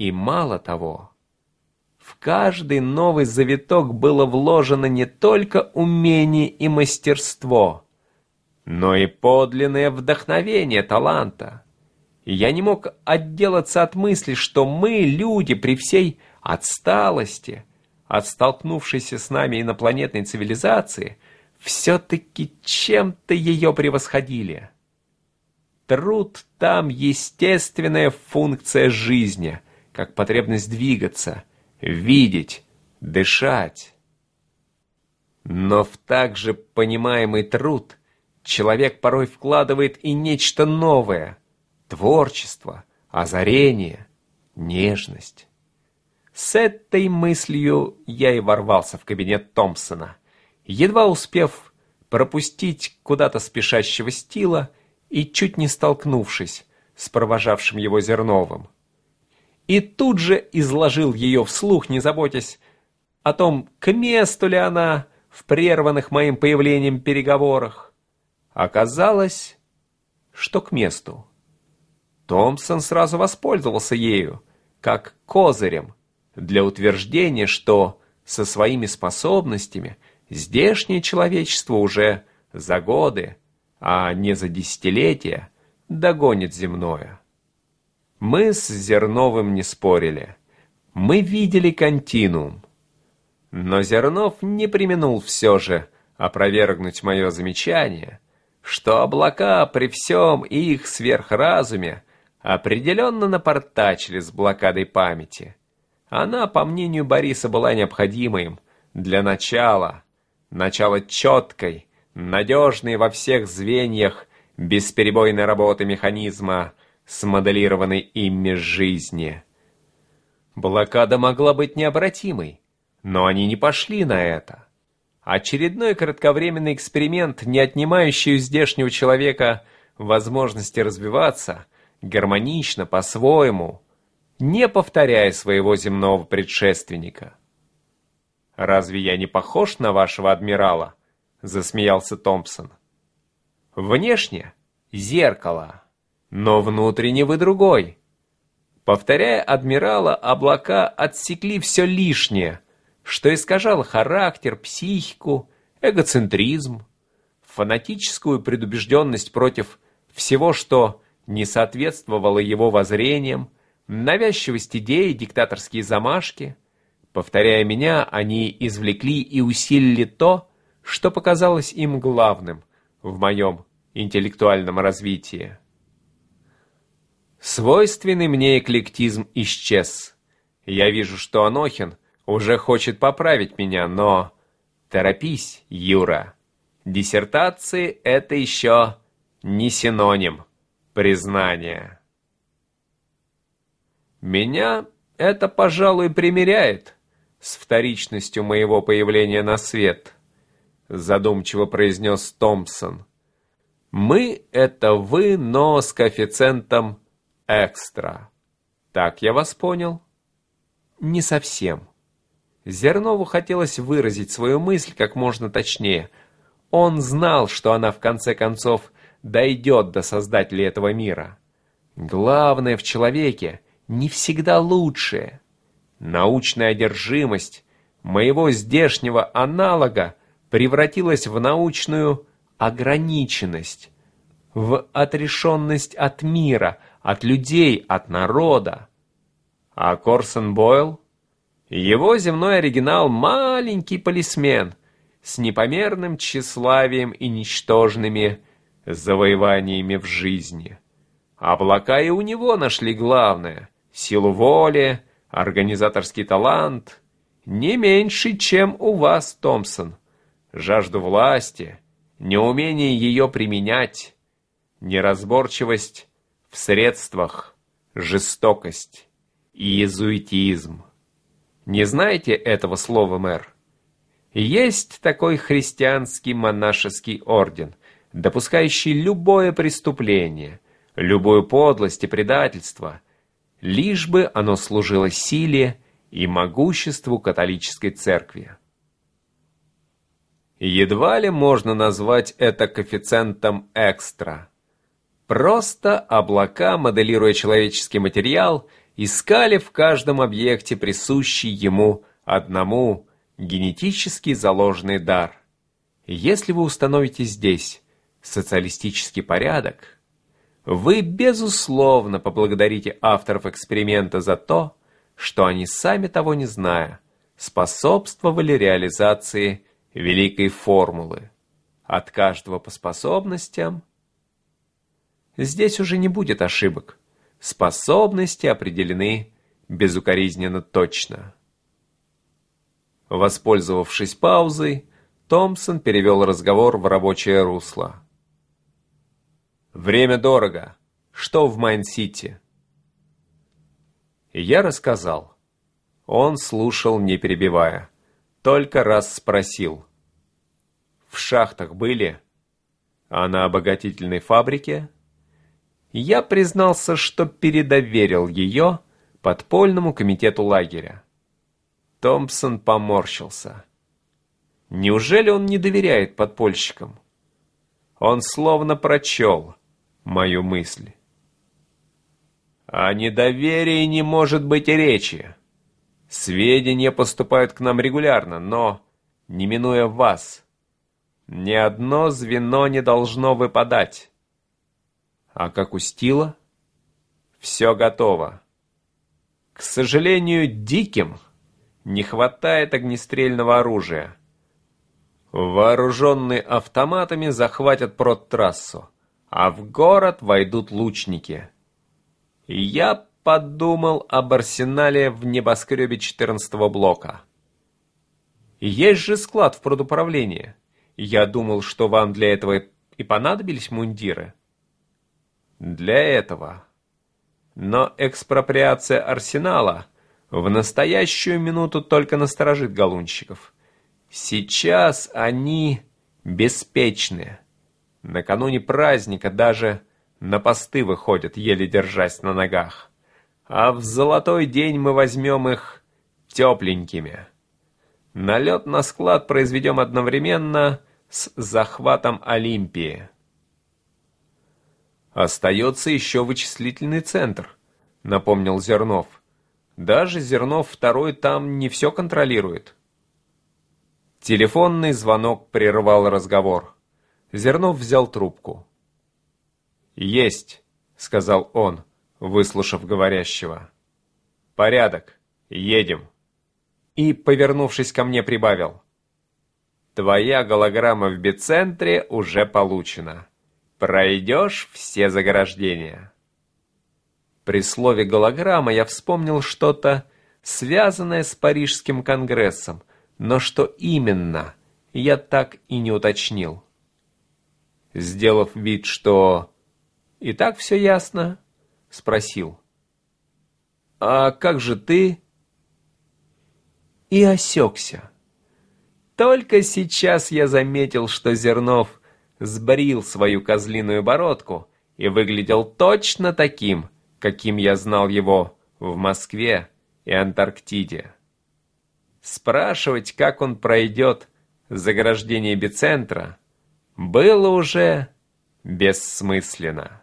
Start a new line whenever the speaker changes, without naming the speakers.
И мало того, в каждый новый завиток было вложено не только умение и мастерство, но и подлинное вдохновение таланта. Я не мог отделаться от мысли, что мы, люди, при всей отсталости, от столкнувшейся с нами инопланетной цивилизации, все-таки чем-то ее превосходили. Труд там естественная функция жизни, как потребность двигаться, видеть, дышать. Но в также понимаемый труд человек порой вкладывает и нечто новое, творчество, озарение, нежность. С этой мыслью я и ворвался в кабинет Томпсона, едва успев пропустить куда-то спешащего стила и чуть не столкнувшись с провожавшим его Зерновым. И тут же изложил ее вслух, не заботясь о том, к месту ли она в прерванных моим появлением переговорах. Оказалось, что к месту. Томпсон сразу воспользовался ею, как козырем, для утверждения, что со своими способностями здешнее человечество уже за годы а не за десятилетия, догонит земное. Мы с Зерновым не спорили. Мы видели континуум. Но Зернов не применул все же опровергнуть мое замечание, что облака при всем их сверхразуме определенно напортачили с блокадой памяти. Она, по мнению Бориса, была необходима им для начала, начала четкой, надежный во всех звеньях бесперебойной работы механизма, смоделированной ими жизни. Блокада могла быть необратимой, но они не пошли на это. Очередной кратковременный эксперимент, не отнимающий у здешнего человека возможности развиваться, гармонично, по-своему, не повторяя своего земного предшественника. Разве я не похож на вашего адмирала? — засмеялся Томпсон. «Внешне — зеркало, но внутренне вы другой. Повторяя адмирала, облака отсекли все лишнее, что искажало характер, психику, эгоцентризм, фанатическую предубежденность против всего, что не соответствовало его воззрениям, навязчивость идей, диктаторские замашки. Повторяя меня, они извлекли и усилили то, что показалось им главным в моем интеллектуальном развитии. Свойственный мне эклектизм исчез. Я вижу, что Анохин уже хочет поправить меня, но... Торопись, Юра. Диссертации — это еще не синоним признания. Меня это, пожалуй, примеряет с вторичностью моего появления на свет — задумчиво произнес Томпсон. «Мы — это вы, но с коэффициентом экстра. Так я вас понял?» «Не совсем». Зернову хотелось выразить свою мысль как можно точнее. Он знал, что она в конце концов дойдет до создателя этого мира. Главное в человеке не всегда лучшее. Научная одержимость моего здешнего аналога превратилась в научную ограниченность, в отрешенность от мира, от людей, от народа. А Корсон Бойл? Его земной оригинал — маленький полисмен с непомерным тщеславием и ничтожными завоеваниями в жизни. Облака и у него нашли главное — силу воли, организаторский талант, не меньше, чем у вас, Томпсон жажду власти, неумение ее применять, неразборчивость в средствах, жестокость и иезуитизм. Не знаете этого слова, мэр? Есть такой христианский монашеский орден, допускающий любое преступление, любую подлость и предательство, лишь бы оно служило силе и могуществу католической церкви. Едва ли можно назвать это коэффициентом экстра. Просто облака, моделируя человеческий материал, искали в каждом объекте присущий ему одному генетически заложенный дар. Если вы установите здесь социалистический порядок, вы, безусловно, поблагодарите авторов эксперимента за то, что они, сами того не зная, способствовали реализации великой формулы. От каждого по способностям. Здесь уже не будет ошибок. Способности определены безукоризненно точно. Воспользовавшись паузой, Томпсон перевел разговор в рабочее русло. «Время дорого. Что в Майн-Сити?» Я рассказал. Он слушал, не перебивая. Только раз спросил. «В шахтах были? А на обогатительной фабрике?» Я признался, что передоверил ее подпольному комитету лагеря. Томпсон поморщился. Неужели он не доверяет подпольщикам? Он словно прочел мою мысль. О недоверии не может быть и речи. Сведения поступают к нам регулярно, но, не минуя вас, ни одно звено не должно выпадать. А как у Стила? Все готово. К сожалению, диким не хватает огнестрельного оружия. Вооруженные автоматами захватят продтрассу, а в город войдут лучники. я подумал об арсенале в небоскребе 14-го блока. Есть же склад в продуправлении. Я думал, что вам для этого и понадобились мундиры. Для этого. Но экспроприация арсенала в настоящую минуту только насторожит галунщиков. Сейчас они беспечны. Накануне праздника даже на посты выходят, еле держась на ногах а в золотой день мы возьмем их тепленькими. Налет на склад произведем одновременно с захватом Олимпии. Остается еще вычислительный центр, напомнил Зернов. Даже Зернов второй там не все контролирует. Телефонный звонок прервал разговор. Зернов взял трубку. «Есть», — сказал он выслушав говорящего. «Порядок. Едем». И, повернувшись ко мне, прибавил. «Твоя голограмма в бицентре уже получена. Пройдешь все заграждения». При слове «голограмма» я вспомнил что-то, связанное с Парижским конгрессом, но что именно, я так и не уточнил. Сделав вид, что и так все ясно, спросил. «А как же ты?» И осекся. Только сейчас я заметил, что Зернов сбрил свою козлиную бородку и выглядел точно таким, каким я знал его в Москве и Антарктиде. Спрашивать, как он пройдет заграждение эпицентра, было уже бессмысленно.